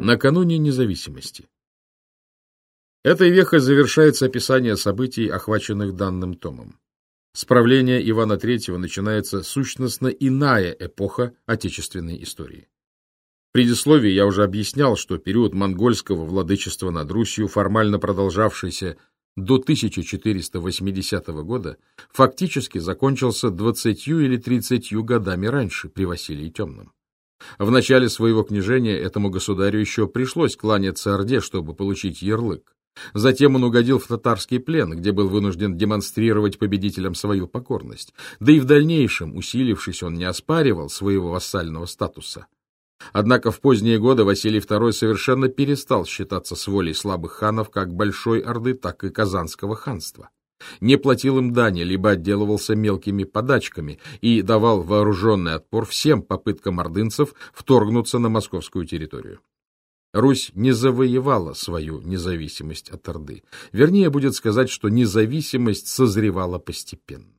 Накануне независимости. Этой вехой завершается описание событий, охваченных данным томом. С правления Ивана III начинается сущностно иная эпоха отечественной истории. В предисловии я уже объяснял, что период монгольского владычества над Русью, формально продолжавшийся до 1480 года, фактически закончился 20 или 30 годами раньше при Василии Темном. В начале своего княжения этому государю еще пришлось кланяться Орде, чтобы получить ярлык. Затем он угодил в татарский плен, где был вынужден демонстрировать победителям свою покорность. Да и в дальнейшем, усилившись, он не оспаривал своего вассального статуса. Однако в поздние годы Василий II совершенно перестал считаться с волей слабых ханов как Большой Орды, так и Казанского ханства не платил им дани, либо отделывался мелкими подачками и давал вооруженный отпор всем попыткам ордынцев вторгнуться на московскую территорию. Русь не завоевала свою независимость от Орды. Вернее, будет сказать, что независимость созревала постепенно.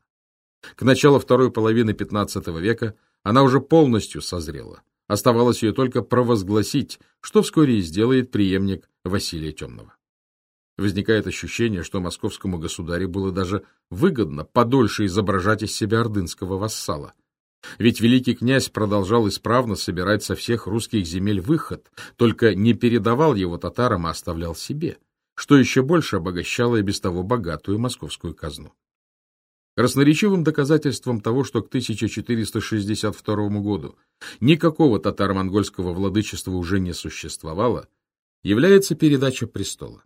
К началу второй половины XV века она уже полностью созрела. Оставалось ее только провозгласить, что вскоре и сделает преемник Василия Темного. Возникает ощущение, что московскому государю было даже выгодно подольше изображать из себя ордынского вассала. Ведь великий князь продолжал исправно собирать со всех русских земель выход, только не передавал его татарам, а оставлял себе, что еще больше обогащало и без того богатую московскую казну. Красноречивым доказательством того, что к 1462 году никакого татаро-монгольского владычества уже не существовало, является передача престола.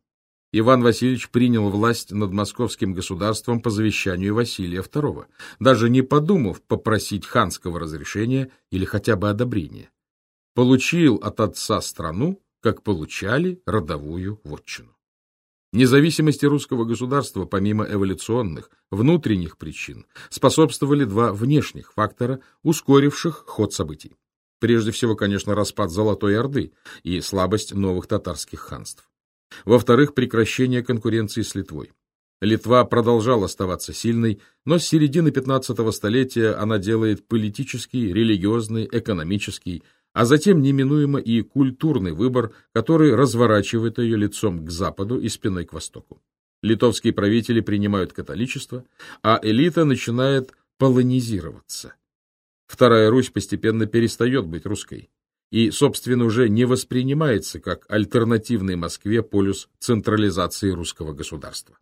Иван Васильевич принял власть над московским государством по завещанию Василия II, даже не подумав попросить ханского разрешения или хотя бы одобрения. Получил от отца страну, как получали родовую вотчину. Независимости русского государства, помимо эволюционных, внутренних причин, способствовали два внешних фактора, ускоривших ход событий. Прежде всего, конечно, распад Золотой Орды и слабость новых татарских ханств. Во-вторых, прекращение конкуренции с Литвой. Литва продолжала оставаться сильной, но с середины 15-го столетия она делает политический, религиозный, экономический, а затем неминуемо и культурный выбор, который разворачивает ее лицом к западу и спиной к востоку. Литовские правители принимают католичество, а элита начинает полонизироваться. Вторая Русь постепенно перестает быть русской и, собственно, уже не воспринимается как альтернативный Москве полюс централизации русского государства.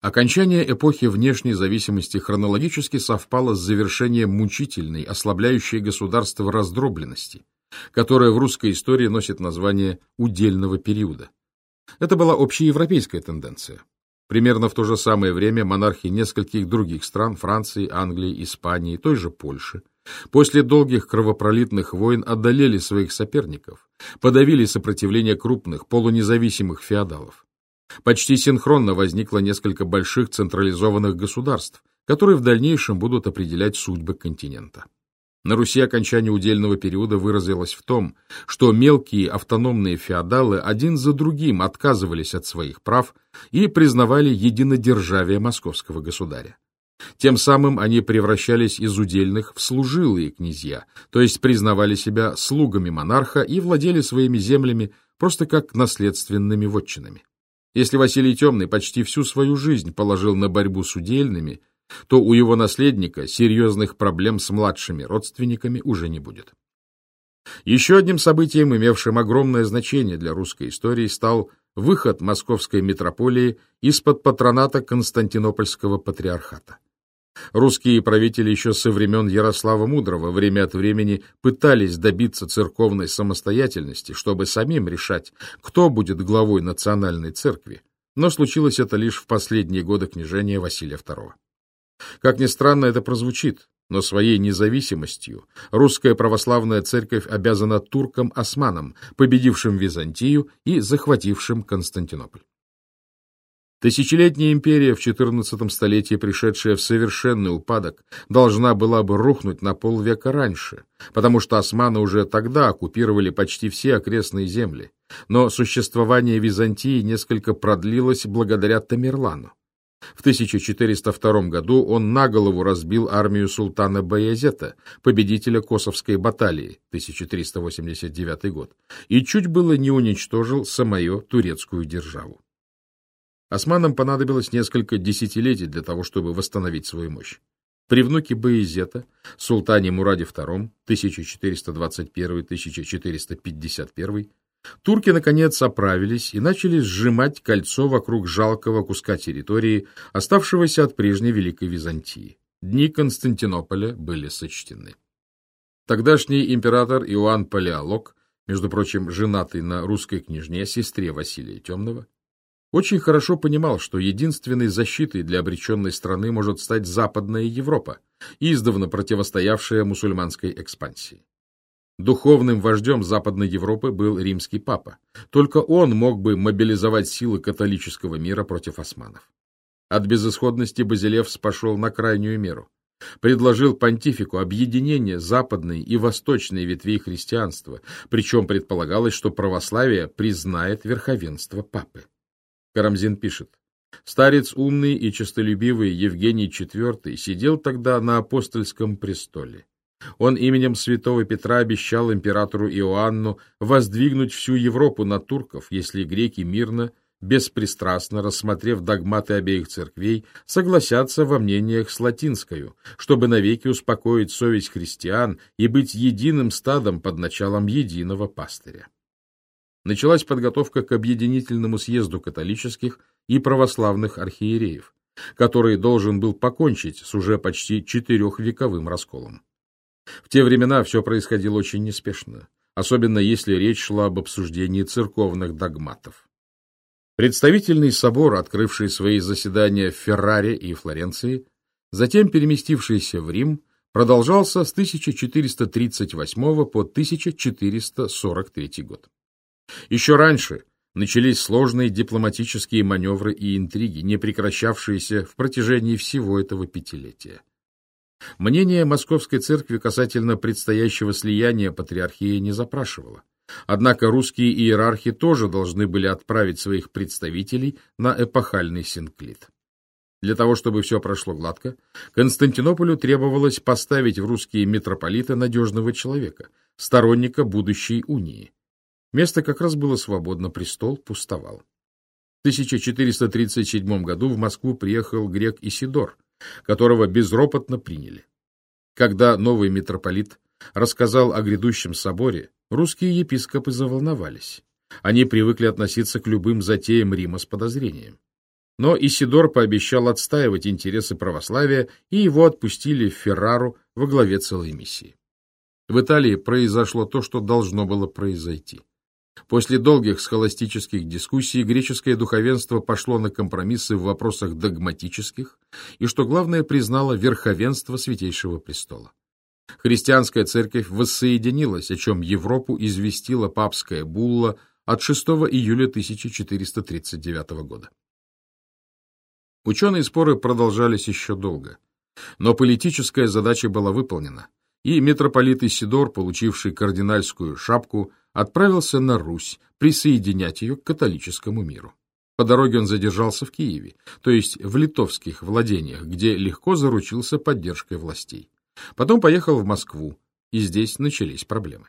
Окончание эпохи внешней зависимости хронологически совпало с завершением мучительной, ослабляющей государство раздробленности, которая в русской истории носит название удельного периода. Это была общеевропейская тенденция. Примерно в то же самое время монархи нескольких других стран – Франции, Англии, Испании, той же Польши – После долгих кровопролитных войн одолели своих соперников, подавили сопротивление крупных полунезависимых феодалов. Почти синхронно возникло несколько больших централизованных государств, которые в дальнейшем будут определять судьбы континента. На Руси окончание удельного периода выразилось в том, что мелкие автономные феодалы один за другим отказывались от своих прав и признавали единодержавие московского государя. Тем самым они превращались из удельных в служилые князья, то есть признавали себя слугами монарха и владели своими землями просто как наследственными вотчинами. Если Василий Темный почти всю свою жизнь положил на борьбу с удельными, то у его наследника серьезных проблем с младшими родственниками уже не будет. Еще одним событием, имевшим огромное значение для русской истории, стал выход московской митрополии из-под патроната Константинопольского патриархата. Русские правители еще со времен Ярослава Мудрого время от времени пытались добиться церковной самостоятельности, чтобы самим решать, кто будет главой национальной церкви, но случилось это лишь в последние годы княжения Василия II. Как ни странно это прозвучит, но своей независимостью русская православная церковь обязана туркам-османам, победившим Византию и захватившим Константинополь. Тысячелетняя империя в XIV столетии, пришедшая в совершенный упадок, должна была бы рухнуть на полвека раньше, потому что османы уже тогда оккупировали почти все окрестные земли. Но существование Византии несколько продлилось благодаря Тамерлану. В 1402 году он на голову разбил армию султана Баязета, победителя Косовской баталии, 1389 год, и чуть было не уничтожил самую турецкую державу. Османам понадобилось несколько десятилетий для того, чтобы восстановить свою мощь. При внуке Баязета, султане Мураде II, 1421-1451, турки, наконец, оправились и начали сжимать кольцо вокруг жалкого куска территории, оставшегося от прежней Великой Византии. Дни Константинополя были сочтены. Тогдашний император Иоанн Палеолог, между прочим, женатый на русской княжне, сестре Василия Темного, очень хорошо понимал, что единственной защитой для обреченной страны может стать Западная Европа, издавна противостоявшая мусульманской экспансии. Духовным вождем Западной Европы был римский папа. Только он мог бы мобилизовать силы католического мира против османов. От безысходности Базилевс пошел на крайнюю меру. Предложил понтифику объединение западной и восточной ветвей христианства, причем предполагалось, что православие признает верховенство папы. Карамзин пишет. Старец умный и честолюбивый Евгений IV сидел тогда на апостольском престоле. Он именем святого Петра обещал императору Иоанну воздвигнуть всю Европу на турков, если греки мирно, беспристрастно рассмотрев догматы обеих церквей, согласятся во мнениях с латинскою, чтобы навеки успокоить совесть христиан и быть единым стадом под началом единого пастыря началась подготовка к объединительному съезду католических и православных архиереев, который должен был покончить с уже почти четырехвековым расколом. В те времена все происходило очень неспешно, особенно если речь шла об обсуждении церковных догматов. Представительный собор, открывший свои заседания в Ферраре и Флоренции, затем переместившийся в Рим, продолжался с 1438 по 1443 год. Еще раньше начались сложные дипломатические маневры и интриги, не прекращавшиеся в протяжении всего этого пятилетия. Мнение Московской церкви касательно предстоящего слияния патриархии не запрашивало. Однако русские иерархи тоже должны были отправить своих представителей на эпохальный синклит. Для того, чтобы все прошло гладко, Константинополю требовалось поставить в русские митрополиты надежного человека, сторонника будущей унии. Место как раз было свободно, престол пустовал. В 1437 году в Москву приехал грек Исидор, которого безропотно приняли. Когда новый митрополит рассказал о грядущем соборе, русские епископы заволновались. Они привыкли относиться к любым затеям Рима с подозрением. Но Исидор пообещал отстаивать интересы православия, и его отпустили в Феррару во главе целой миссии. В Италии произошло то, что должно было произойти. После долгих схоластических дискуссий греческое духовенство пошло на компромиссы в вопросах догматических и, что главное, признало верховенство Святейшего Престола. Христианская церковь воссоединилась, о чем Европу известила папская булла от 6 июля 1439 года. Ученые споры продолжались еще долго, но политическая задача была выполнена, и митрополит Исидор, получивший кардинальскую шапку, отправился на Русь присоединять ее к католическому миру. По дороге он задержался в Киеве, то есть в литовских владениях, где легко заручился поддержкой властей. Потом поехал в Москву, и здесь начались проблемы.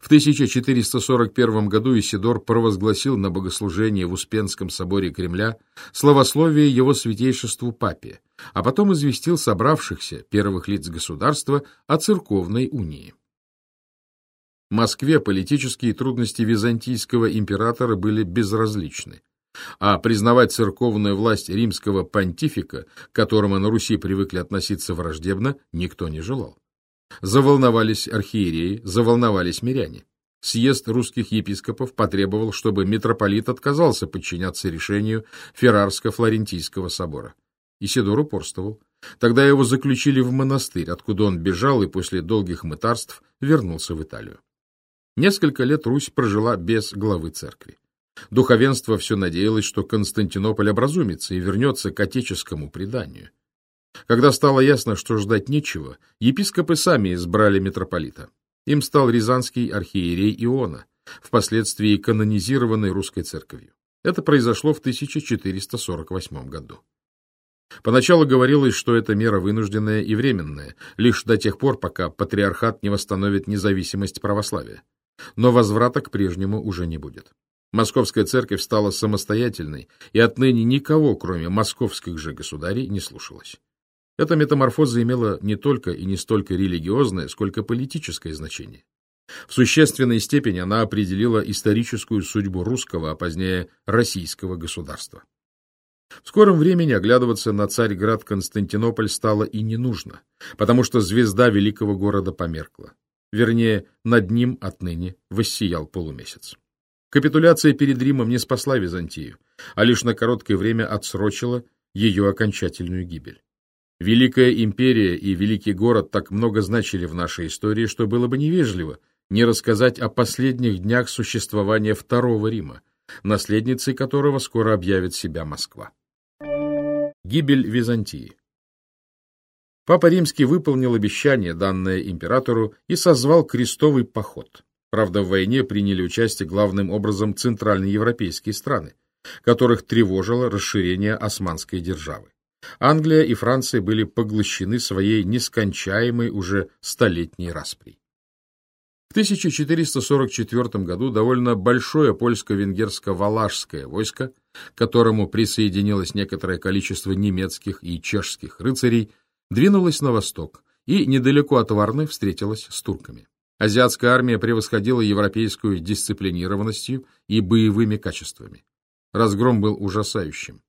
В 1441 году Исидор провозгласил на богослужении в Успенском соборе Кремля словословие его святейшеству папе, а потом известил собравшихся первых лиц государства о церковной унии. Москве политические трудности византийского императора были безразличны, а признавать церковную власть римского понтифика, к которому на Руси привыкли относиться враждебно, никто не желал. Заволновались архиереи, заволновались миряне. Съезд русских епископов потребовал, чтобы митрополит отказался подчиняться решению Феррарско-Флорентийского собора. Исидор упорствовал. Тогда его заключили в монастырь, откуда он бежал и после долгих мытарств вернулся в Италию. Несколько лет Русь прожила без главы церкви. Духовенство все надеялось, что Константинополь образумится и вернется к отеческому преданию. Когда стало ясно, что ждать нечего, епископы сами избрали митрополита. Им стал рязанский архиерей Иона, впоследствии канонизированный русской церковью. Это произошло в 1448 году. Поначалу говорилось, что эта мера вынужденная и временная, лишь до тех пор, пока патриархат не восстановит независимость православия. Но возврата к прежнему уже не будет. Московская церковь стала самостоятельной и отныне никого, кроме московских же государей, не слушалась. Эта метаморфоза имела не только и не столько религиозное, сколько политическое значение. В существенной степени она определила историческую судьбу русского, а позднее российского государства. В скором времени оглядываться на Царьград Константинополь стало и не нужно, потому что звезда великого города померкла. Вернее, над ним отныне воссиял полумесяц. Капитуляция перед Римом не спасла Византию, а лишь на короткое время отсрочила ее окончательную гибель. Великая империя и великий город так много значили в нашей истории, что было бы невежливо не рассказать о последних днях существования Второго Рима, наследницей которого скоро объявит себя Москва. Гибель Византии Папа Римский выполнил обещание, данное императору, и созвал крестовый поход. Правда, в войне приняли участие главным образом центральноевропейские страны, которых тревожило расширение османской державы. Англия и Франция были поглощены своей нескончаемой уже столетней распрей. В 1444 году довольно большое польско-венгерско-валашское войско, к которому присоединилось некоторое количество немецких и чешских рыцарей, двинулось на восток и недалеко от Варны встретилось с турками. Азиатская армия превосходила европейскую дисциплинированностью и боевыми качествами. Разгром был ужасающим.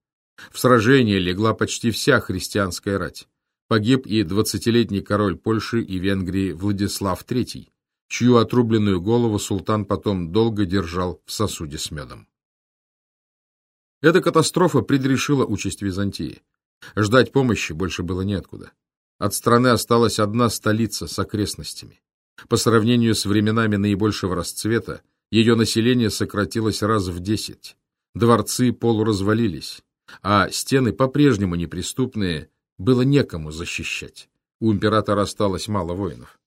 В сражении легла почти вся христианская рать. Погиб и двадцатилетний король Польши и Венгрии Владислав III, чью отрубленную голову султан потом долго держал в сосуде с медом. Эта катастрофа предрешила участь Византии. Ждать помощи больше было неоткуда. От страны осталась одна столица с окрестностями. По сравнению с временами наибольшего расцвета, ее население сократилось раз в десять. Дворцы полуразвалились, а стены по-прежнему неприступные, было некому защищать. У императора осталось мало воинов.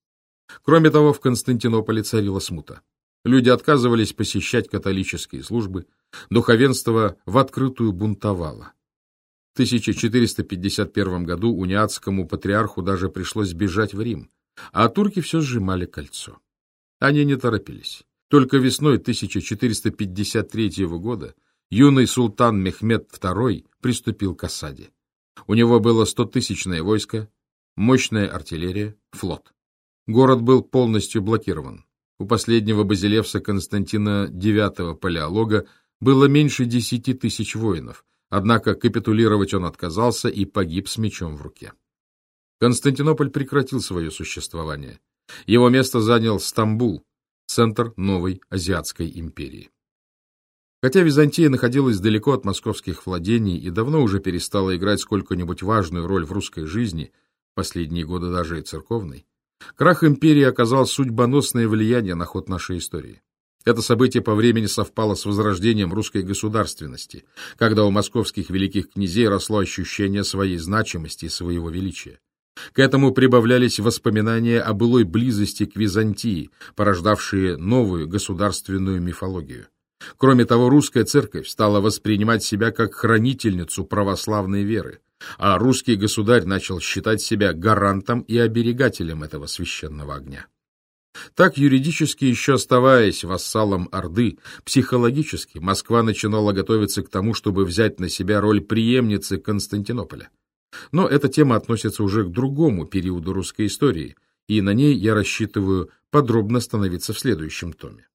Кроме того, в Константинополе царила смута. Люди отказывались посещать католические службы, духовенство в открытую бунтовало. В 1451 году униатскому патриарху даже пришлось бежать в Рим, а турки все сжимали кольцо. Они не торопились. Только весной 1453 года юный султан Мехмед II приступил к осаде. У него было стотысячное войско, мощная артиллерия, флот. Город был полностью блокирован. У последнего базилевса Константина IX Палеолога было меньше десяти тысяч воинов, однако капитулировать он отказался и погиб с мечом в руке. Константинополь прекратил свое существование. Его место занял Стамбул, центр новой Азиатской империи. Хотя Византия находилась далеко от московских владений и давно уже перестала играть сколько-нибудь важную роль в русской жизни, последние годы даже и церковной, крах империи оказал судьбоносное влияние на ход нашей истории. Это событие по времени совпало с возрождением русской государственности, когда у московских великих князей росло ощущение своей значимости и своего величия. К этому прибавлялись воспоминания о былой близости к Византии, порождавшие новую государственную мифологию. Кроме того, русская церковь стала воспринимать себя как хранительницу православной веры, а русский государь начал считать себя гарантом и оберегателем этого священного огня. Так, юридически еще оставаясь вассалом Орды, психологически Москва начинала готовиться к тому, чтобы взять на себя роль преемницы Константинополя. Но эта тема относится уже к другому периоду русской истории, и на ней я рассчитываю подробно становиться в следующем томе.